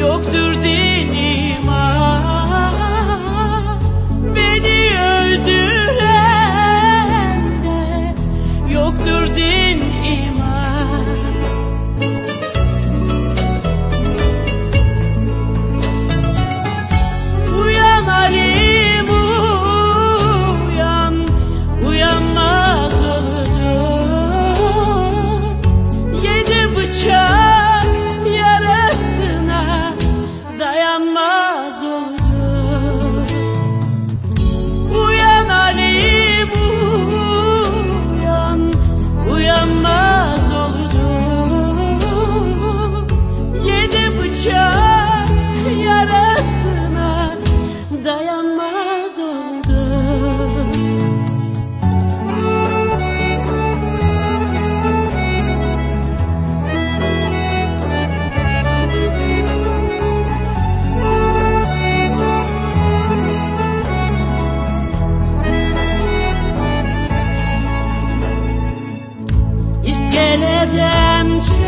yoktur. Canadam.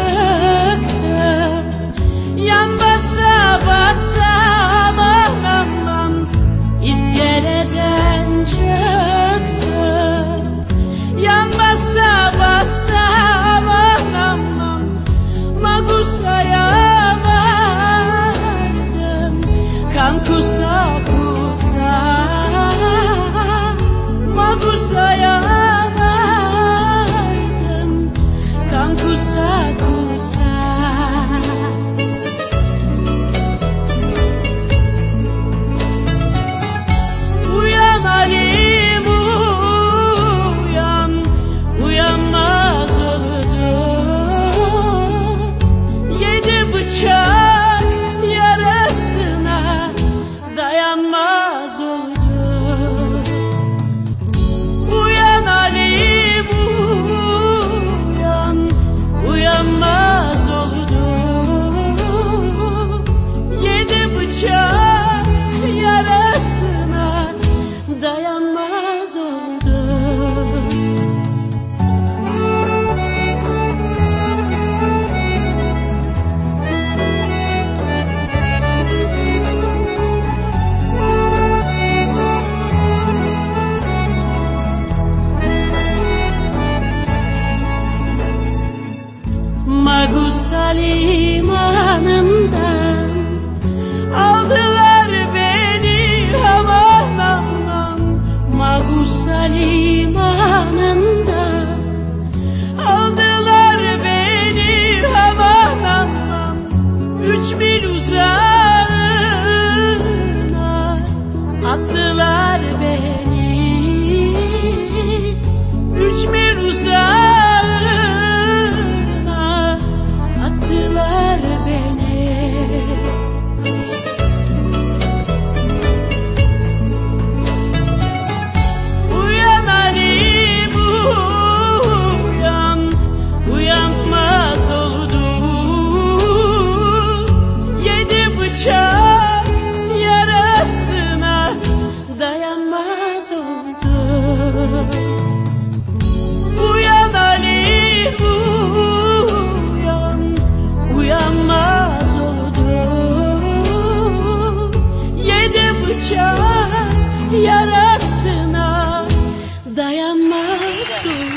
I'll be. uyanmaz oldu Yedi bıçak yarasına dayanmaz oldu